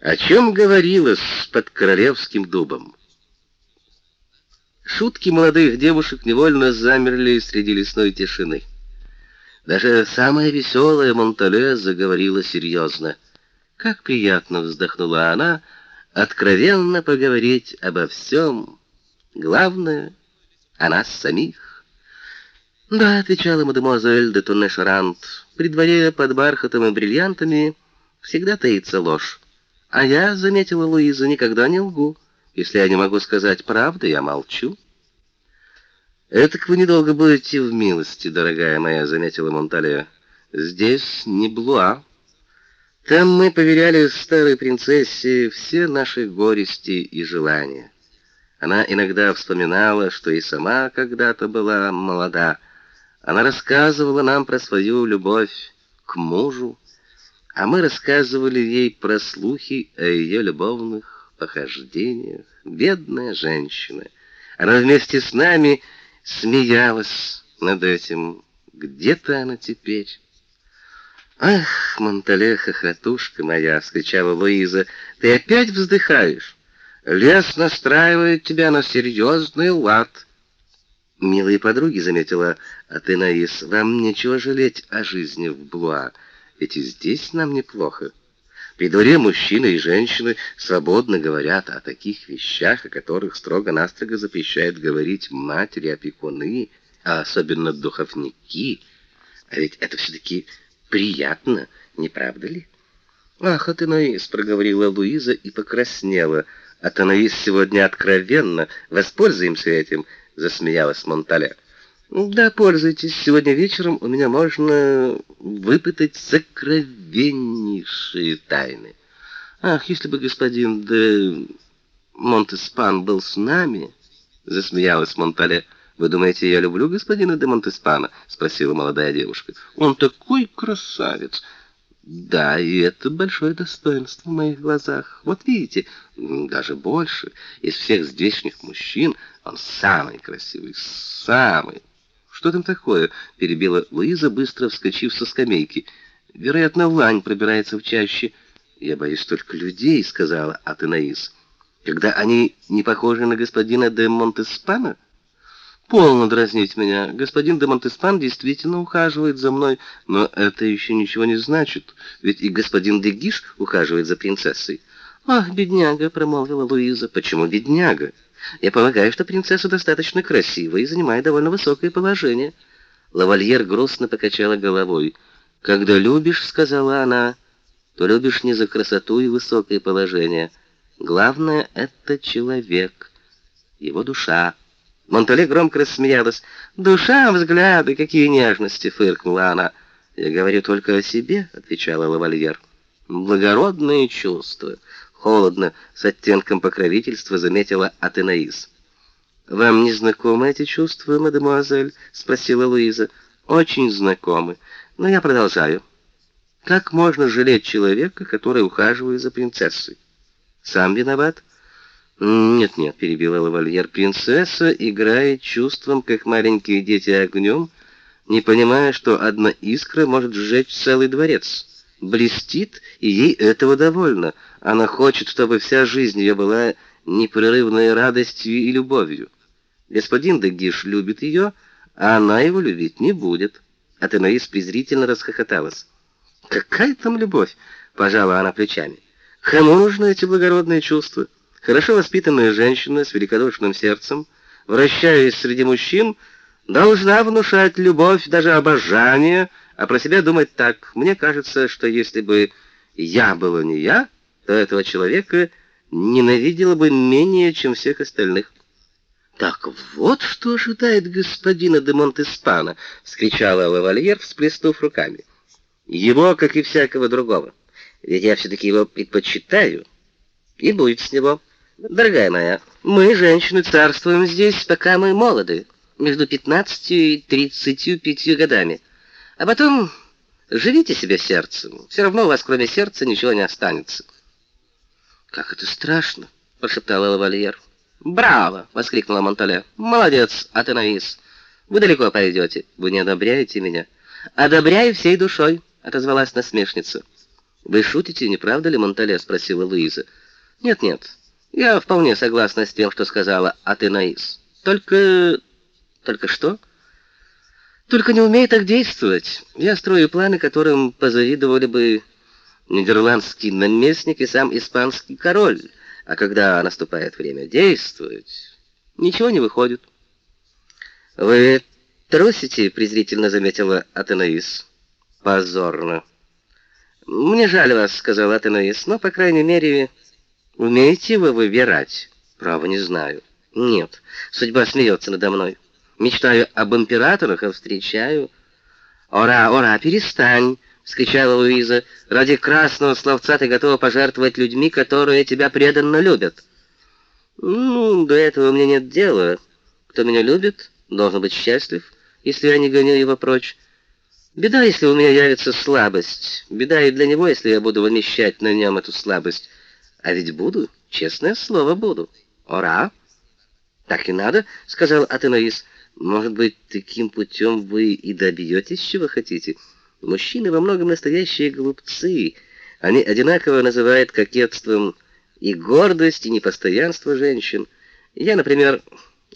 О чем говорилось под королевским дубом? Шутки молодых девушек невольно замерли среди лесной тишины. Даже самая веселая Монтале заговорила серьезно. Как приятно вздохнула она, откровенно поговорить обо всем. Главное о нас самих. Да, отвечала мадемуазель де Тонне-Шарант, при дворе под бархатом и бриллиантами всегда таится ложь. А я, заметила Луиза, никогда не лгу. Если я не могу сказать правду, я молчу. «Этак вы недолго будете в милости, дорогая моя», — заметила Монтале. «Здесь не Блуа. Там мы поверяли старой принцессе все наши горести и желания. Она иногда вспоминала, что и сама когда-то была молода. Она рассказывала нам про свою любовь к мужу, а мы рассказывали ей про слухи о ее любовных похождениях. Бедная женщина. Она вместе с нами смеялась над этим. Где-то она теперь. «Ах, Монтале, хохотушка моя!» — вскричала Луиза. «Ты опять вздыхаешь? Лес настраивает тебя на серьезный лад». «Милые подруги», — заметила Атенаис, — «вам нечего жалеть о жизни в Блуа». Ведь и здесь нам неплохо. При дворе мужчины и женщины свободно говорят о таких вещах, о которых строго-настрого запрещают говорить матери, опекуны, а особенно духовники. А ведь это все-таки приятно, не правда ли? «Ах, Атанаис!» — проговорила Луиза и покраснела. «Атанаис сегодня откровенно. Воспользуемся этим!» — засмеялась Монтале. Да, пользуйтесь. Сегодня вечером у меня можно выпытать сокровеннейшие тайны. Ах, если бы господин де Монтеспан был с нами, засмеялась Монтале. Вы думаете, я люблю господина де Монтеспана? спросила молодая девушка. Он такой красавец. Да, и это большое достоинство в моих глазах. Вот видите, даже больше. Из всех здешних мужчин он самый красивый, самый. «Что там такое?» — перебила Луиза, быстро вскочив со скамейки. «Вероятно, лань пробирается в чаще». «Я боюсь только людей», — сказала Атенаис. «Когда они не похожи на господина де Монтеспана?» «Полно дразнить меня. Господин де Монтеспан действительно ухаживает за мной, но это еще ничего не значит, ведь и господин де Гиш ухаживает за принцессой». «Ах, бедняга», — промолвила Луиза. «Почему бедняга?» Я полагаю, что принцесса достаточно красива и занимает довольно высокое положение. Лавальер грустно покачала головой. Когда любишь, сказала она, то любишь не за красоту и высокое положение. Главное это человек, его душа. Монтале громко рассмеялась. «Душа, взгляды, какие нежности!» — фыркнула она. «Я говорю только о себе», — отвечала лавальер. «Благородные чувства холодно, с оттенком покровительства заметила Атенаис. «Вам не знакомы эти чувства, мадемуазель?» — спросила Луиза. «Очень знакомы. Но я продолжаю. Как можно жалеть человека, который ухаживает за принцессой? Сам виноват?» «Нет-нет», — перебила лавальер, — «принцесса играет чувством, как маленькие дети огнем, не понимая, что одна искра может сжечь целый дворец» блестит, и ей этого довольно. Она хочет, чтобы вся жизнь ее была непрерывной радостью и любовью. Господин Дегиш любит ее, а она его любить не будет. Атенаис презрительно расхохоталась. «Какая там любовь?» — пожала она плечами. «Кому нужны эти благородные чувства? Хорошо воспитанная женщина с великодушным сердцем, вращаясь среди мужчин, должна внушать любовь, даже обожание, а про себя думать так. Мне кажется, что если бы я была не я, то этого человека ненавидела бы менее, чем всех остальных. «Так вот что ожидает господина де Монтеспана!» — вскричала лавальер, всплеснув руками. «Его, как и всякого другого. Ведь я все-таки его предпочитаю. И будет с него. Дорогая моя, мы, женщины, царствуем здесь, пока мы молоды, между пятнадцатью и тридцатью пятью годами». А потом живите себе сердцем. Все равно у вас кроме сердца ничего не останется. Как это страшно, прошептала лавальер. Браво, воскликнула Монтале. Молодец, Атенаис. Вы далеко пойдете. Вы не одобряете меня. Одобряю всей душой, отозвалась насмешница. Вы шутите, не правда ли, Монтале, спросила Луиза. Нет-нет. Я вполне согласна с тем, что сказала Атенаис. Только только что? Только не умею так действовать. Я строю планы, которым позавидовали бы нидерландский наместник и сам испанский король. А когда наступает время действовать, ничего не выходит. Вы трусите, презрительно заметила Атенаис. Позорно. Мне жаль вас, сказал Атенаис, но по крайней мере, умеете вы выбирать? Право не знаю. Нет, судьба смеется надо мной. Мечтаю об императорах, а встречаю... «Ора, ора, перестань!» — вскричала Луиза. «Ради красного словца ты готова пожертвовать людьми, которые тебя преданно любят». «Ну, до этого мне нет дела. Кто меня любит, должен быть счастлив, если я не гоню его прочь. Беда, если у меня явится слабость. Беда и для него, если я буду вымещать на нем эту слабость. А ведь буду, честное слово, буду. Ора!» «Так и надо», — сказал Атенаис. Может быть, таким путем вы и добьетесь, чего хотите? Мужчины во многом настоящие глупцы. Они одинаково называют кокетством и гордость, и непостоянство женщин. Я, например,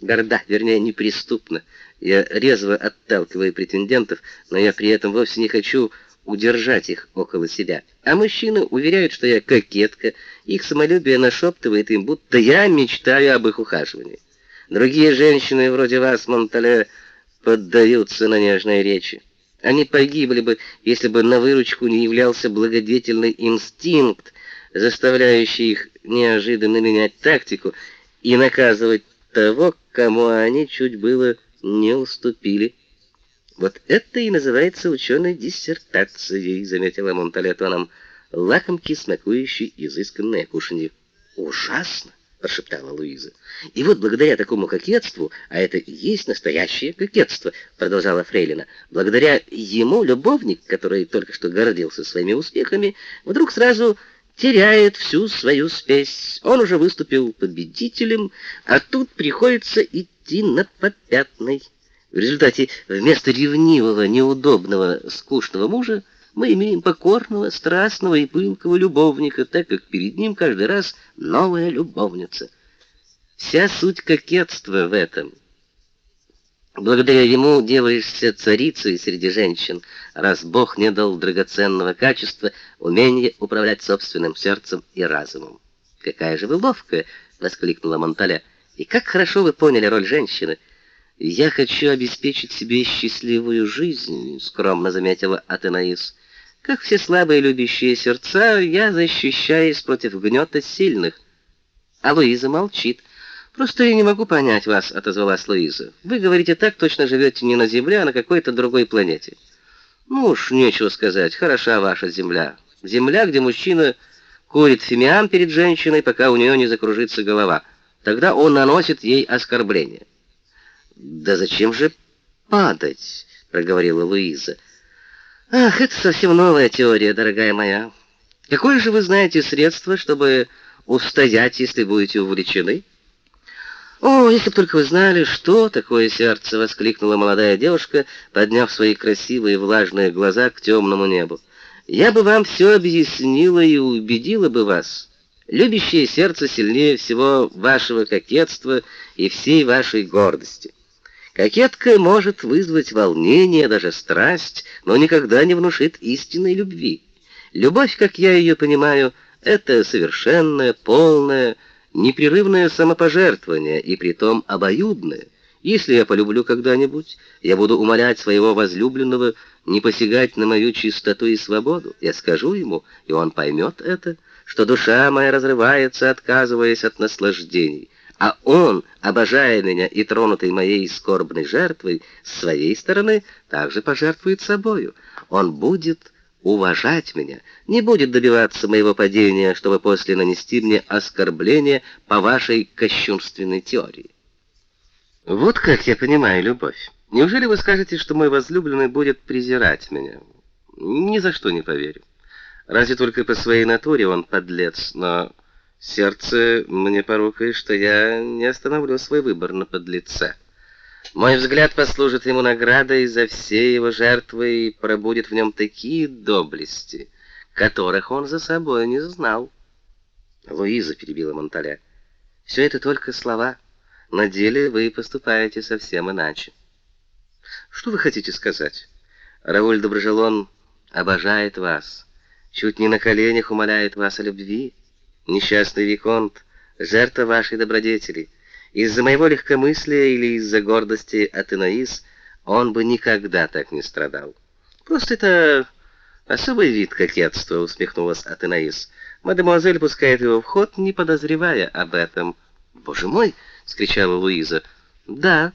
горда, вернее, неприступна. Я резво отталкиваю претендентов, но я при этом вовсе не хочу удержать их около себя. А мужчины уверяют, что я кокетка. Их самолюбие нашептывает им, будто я мечтаю об их ухаживании. Другие женщины, вроде вас, Монтале, поддаются на нежные речи. Они погибли бы, если бы на выручку не являлся благодетельный инстинкт, заставляющий их неожиданно менять тактику и наказывать того, кому они чуть было не уступили. Вот это и называется ученой диссертацией, заметила Монтале тоном лакомки, смакующий изысканное кушанье. Ужасно прошептала Луиза. И вот благодаря такому кокетству, а это и есть настоящее кокетство, продолжала Фрейлина. Благодаря ему любовник, который только что гордился своими успехами, вдруг сразу теряет всю свою спесь. Он уже выступил победителем, а тут приходится идти на попятной. В результате вместо ревнивого, неудобного, скучного мужа мы имеем покорного, страстного и пылкого любовника, так как перед ним каждый раз новая любовница. Вся суть кокетства в этом. Благодаря ему делаешься царицей среди женщин, раз Бог не дал драгоценного качества умение управлять собственным сердцем и разумом. «Какая же вы ловкая!» — воскликнула Монталя. «И как хорошо вы поняли роль женщины!» «Я хочу обеспечить себе счастливую жизнь», — скромно заметила Атенаис. Как все слабые любящие сердца, я защищаюсь против гнета сильных. А Луиза молчит. Просто я не могу понять вас, отозвалась Луиза. Вы говорите так, точно живете не на Земле, а на какой-то другой планете. Ну уж нечего сказать, хороша ваша Земля. Земля, где мужчина курит фимиам перед женщиной, пока у нее не закружится голова. Тогда он наносит ей оскорбление. Да зачем же падать, проговорила Луиза. Ах, это совсем новая теория, дорогая моя. Какое же вы знаете средство, чтобы устоять, если будете увлечены? О, если бы только вы знали, что такое сердце, воскликнула молодая девушка, подняв свои красивые влажные глаза к темному небу. Я бы вам все объяснила и убедила бы вас. Любящее сердце сильнее всего вашего кокетства и всей вашей гордости. Кокетка может вызвать волнение, даже страсть, но никогда не внушит истинной любви. Любовь, как я ее понимаю, это совершенное, полное, непрерывное самопожертвование и притом обоюдное. Если я полюблю когда-нибудь, я буду умолять своего возлюбленного не посягать на мою чистоту и свободу. Я скажу ему, и он поймет это, что душа моя разрывается, отказываясь от наслаждений а он, обожая меня и тронутый моей скорбной жертвой, с своей стороны также пожертвует собою. Он будет уважать меня, не будет добиваться моего падения, чтобы после нанести мне оскорбление по вашей кощунственной теории. Вот как я понимаю любовь. Неужели вы скажете, что мой возлюбленный будет презирать меня? Ни за что не поверю. Разве только по своей натуре он подлец, но Сердце мне порукает, что я не остановлю свой выбор на подлеце. Мой взгляд послужит ему наградой за все его жертвы и пробудет в нем такие доблести, которых он за собой не знал. Луиза перебила Монталя. Все это только слова. На деле вы поступаете совсем иначе. Что вы хотите сказать? Рауль Доброжелон обожает вас, чуть не на коленях умоляет вас о любви. Несчастный виконт, жертва вашей добродетели. Из-за моего легкомыслия или из-за гордости Атенаис он бы никогда так не страдал. Просто это особый вид кокетства, усмехнулась Атенаис. Мадемуазель пускает его в ход, не подозревая об этом. Боже мой, вскричала Луиза. Да,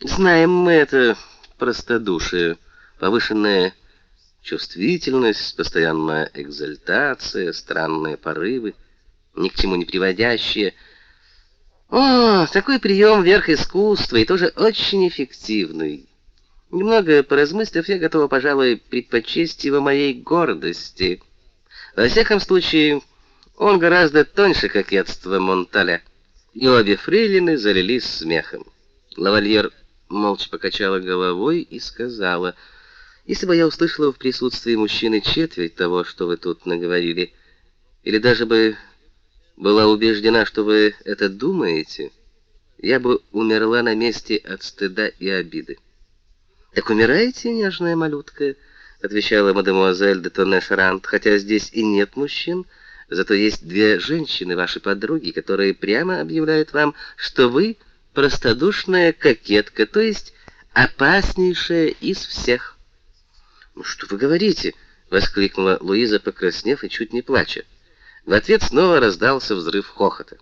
знаем мы это простодушие, повышенная чувствительность, постоянная экзальтация, странные порывы, ни к чему не приводящие. О, такой прием верх искусства и тоже очень эффективный. Немного поразмыслив, я готова, пожалуй, предпочесть его моей гордости. Во всяком случае, он гораздо тоньше кокетства Монталя. И обе фрейлины залились смехом. Лавальер молча покачала головой и сказала: "Если бы я услышала в присутствии мужчины четверть того, что вы тут наговорили, или даже бы была убеждена, что вы это думаете, я бы умерла на месте от стыда и обиды". Так умираете, нежная малютка, отвечала мадемуазель де Тонне-Шарант, хотя здесь и нет мужчин, зато есть две женщины, ваши подруги, которые прямо объявляют вам, что вы простодушная кокетка, то есть опаснейшая из всех. "Ну что вы говорите?" воскликнула Луиза, покраснев и чуть не плача. В ответ снова раздался взрыв хохота.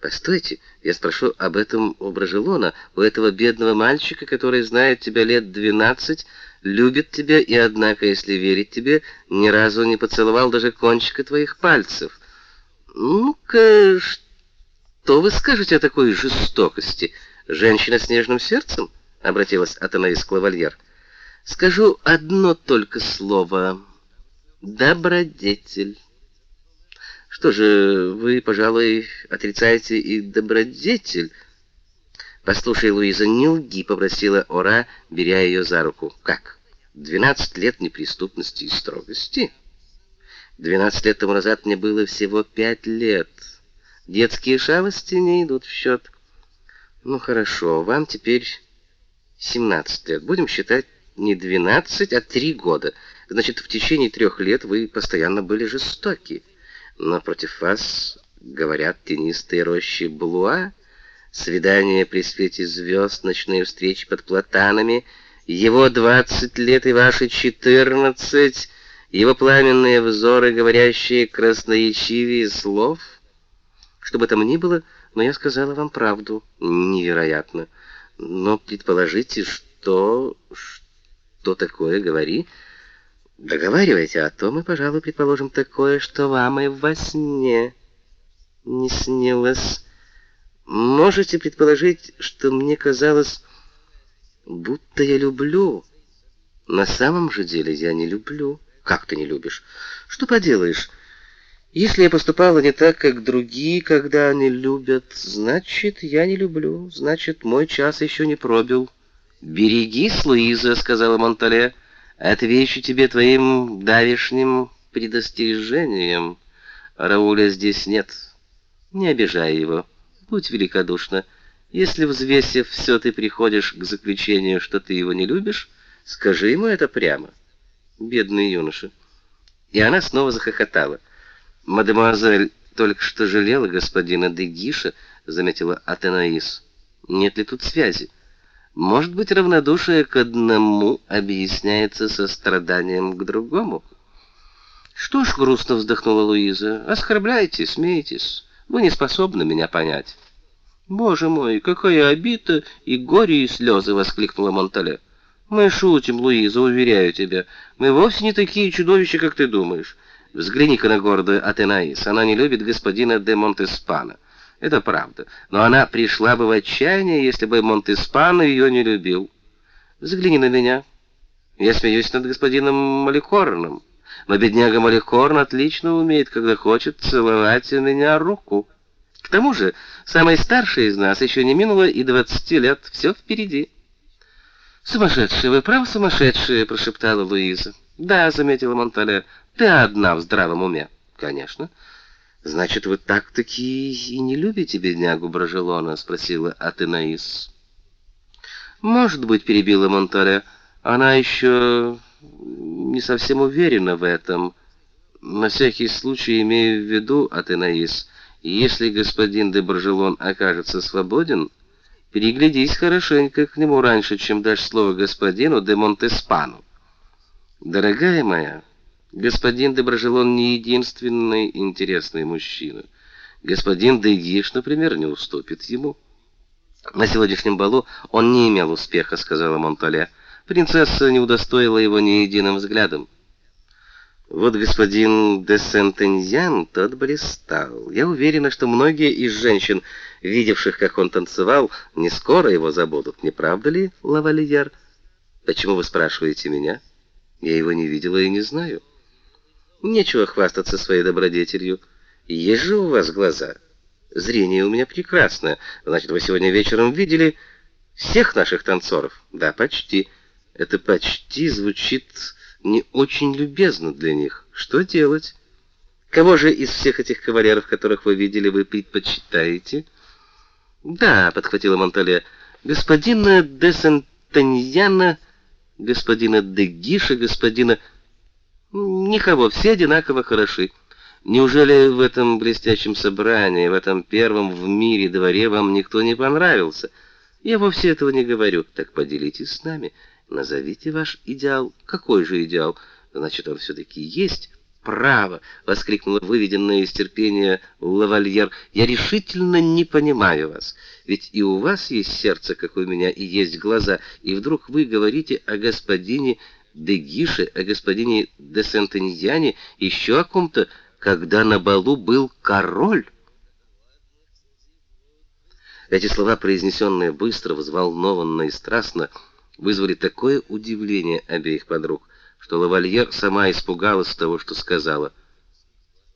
Постойте, я спрошу об этом у Брожелона, у этого бедного мальчика, который знает тебя лет двенадцать, любит тебя и однако, если верить тебе, ни разу не поцеловал даже кончика твоих пальцев. Ну-ка, что вы скажете о такой жестокости? Женщина с нежным сердцем? обратилась Атанаис Клавальер. Скажу одно только слово: добродетель. Что же, вы, пожалуй, отрицаете и добродетель? Послушай, Луиза, не лги, попросила Ора, беря ее за руку. Как? Двенадцать лет неприступности и строгости? Двенадцать лет тому назад мне было всего пять лет. Детские шалости не идут в счет. Ну хорошо, вам теперь семнадцать лет. Будем считать не двенадцать, а три года. Значит, в течение трех лет вы постоянно были жестоки но против вас говорят тенистые рощи Блуа, свидания при свете звезд, ночные встречи под платанами, его двадцать лет и ваши четырнадцать, его пламенные взоры, говорящие красноречивее слов. Что бы там ни было, но я сказала вам правду. Невероятно. Но предположите, что... Что такое, говори. Договаривайте, а то мы, пожалуй, предположим такое, что вам и во сне не снилось. Можете предположить, что мне казалось, будто я люблю. На самом же деле я не люблю. Как ты не любишь? Что поделаешь? Если я поступала не так, как другие, когда они любят, значит, я не люблю. Значит, мой час еще не пробил. «Берегись, Луиза», — сказала Монтале. Отвечу тебе твоим давишним предостережением. Рауля здесь нет. Не обижай его. Будь великодушна. Если взвесив все ты приходишь к заключению, что ты его не любишь, скажи ему это прямо. Бедный юноша. И она снова захохотала. Мадемуазель только что жалела господина Дегиша, заметила Атенаис. Нет ли тут связи? Может быть, равнодушие к одному объясняется состраданием к другому? Что ж, грустно вздохнула Луиза. Оскорбляете, смеетесь. Вы не способны меня понять. Боже мой, какая обида и горе и слезы!» — воскликнула Монтале. Мы шутим, Луиза, уверяю тебя. Мы вовсе не такие чудовища, как ты думаешь. Взгляни-ка на гордую Атенаис. Она не любит господина де Монтеспана. Это правда. Но она пришла бы в отчаяние, если бы Монтеспано ее не любил. Взгляни на меня. Я смеюсь над господином Маликорном. Но бедняга Маликорн отлично умеет, когда хочет, целовать у меня руку. К тому же, самый старший из нас еще не минуло и двадцати лет. Все впереди. «Сумасшедшие, вы правы сумасшедшие!» — прошептала Луиза. "Да", заметила Монтале. "Ты одна в здравом уме". "Конечно". Значит, вы так-таки и не любите беднягу Брожелона, спросила Атенаис. Может быть, перебила Монтале. Она еще не совсем уверена в этом. На всякий случай имею в виду, Атенаис, если господин де Брожелон окажется свободен, переглядись хорошенько к нему раньше, чем дашь слово господину де Монтеспану. Дорогая моя, господин де Брожелон не единственный интересный мужчина. Господин де Гиш, например, не уступит ему. На сегодняшнем балу он не имел успеха, сказала Монтале. Принцесса не удостоила его ни единым взглядом. Вот господин де Сентеньян тот блистал. Я уверена, что многие из женщин, видевших, как он танцевал, не скоро его забудут. Не правда ли, лавальер? Почему вы спрашиваете меня? Я его не видела и не знаю. Нечего хвастаться своей добродетелью. Есть же у вас глаза. Зрение у меня прекрасное. Значит, вы сегодня вечером видели всех наших танцоров? Да, почти. Это почти звучит не очень любезно для них. Что делать? Кого же из всех этих кавалеров, которых вы видели, вы предпочитаете? Да, подхватила Монтале. Господина де Сантаньяна, господина де Гиша, господина Никого, все одинаково хороши. Неужели в этом блестящем собрании, в этом первом в мире дворе вам никто не понравился? Я вовсе этого не говорю. Так поделитесь с нами. Назовите ваш идеал. Какой же идеал? Значит, он все таки есть. Право, воскликнула выведенная из терпения лавальер. Я решительно не понимаю вас. Ведь и у вас есть сердце, как у меня, и есть глаза, и вдруг вы говорите о господине де Гише, о господине де Сентеньяне, еще о ком-то, когда на балу был король. Эти слова, произнесенные быстро, взволнованно и страстно, вызвали такое удивление обеих подруг, что лавальер сама испугалась того, что сказала.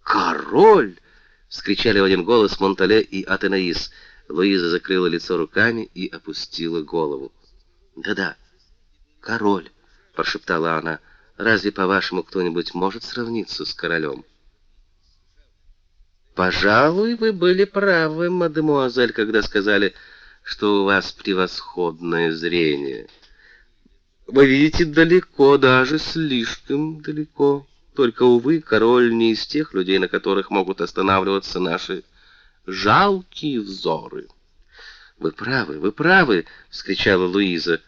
«Король!» — вскричали в один голос Монтале и Атенаис. Луиза закрыла лицо руками и опустила голову. «Да-да, король!» — прошептала она. «Разве, по-вашему, кто-нибудь может сравниться с королем?» «Пожалуй, вы были правы, мадемуазель, когда сказали, что у вас превосходное зрение. Вы видите далеко, даже слишком далеко. Только, увы, король не из тех людей, на которых могут останавливаться наши жалкие взоры». «Вы правы, вы правы!» — вскричала Луиза.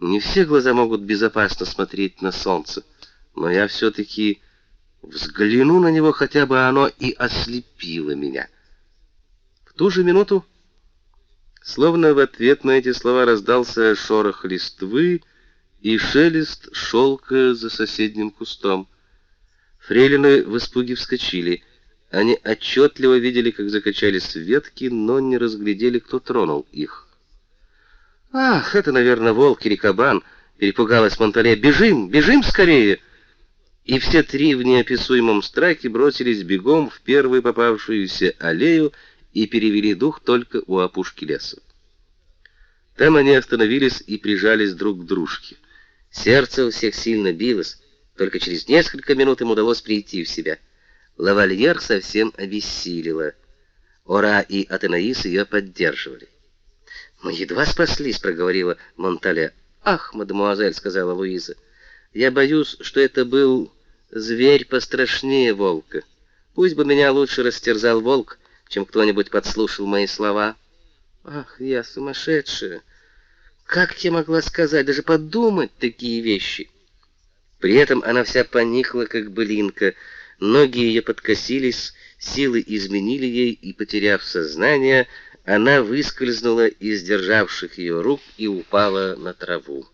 Не все глаза могут безопасно смотреть на солнце, но я все таки взгляну на него, хотя бы оно и ослепило меня. В ту же минуту, словно в ответ на эти слова раздался шорох листвы и шелест шелка за соседним кустом. Фрейлины в испуге вскочили. Они отчетливо видели, как закачались ветки, но не разглядели, кто тронул их. Ах, это, наверное, волк или кабан, перепугалась Монтале. Бежим, бежим скорее. И все три в неописуемом страхе бросились бегом в первую попавшуюся аллею и перевели дух только у опушки леса. Там они остановились и прижались друг к дружке. Сердце у всех сильно билось, только через несколько минут им удалось прийти в себя. Лавальер совсем обессилила. Ора и Атенаис ее поддерживали. Мы едва спаслись, проговорила Монтале. Ах, мадемуазель, сказала Луиза. Я боюсь, что это был зверь пострашнее волка. Пусть бы меня лучше растерзал волк, чем кто-нибудь подслушал мои слова. Ах, я сумасшедшая. Как я могла сказать, даже подумать такие вещи? При этом она вся поникла, как былинка. Ноги ее подкосились, силы изменили ей, и, потеряв сознание, она выскользнула из державших ее рук и упала на траву.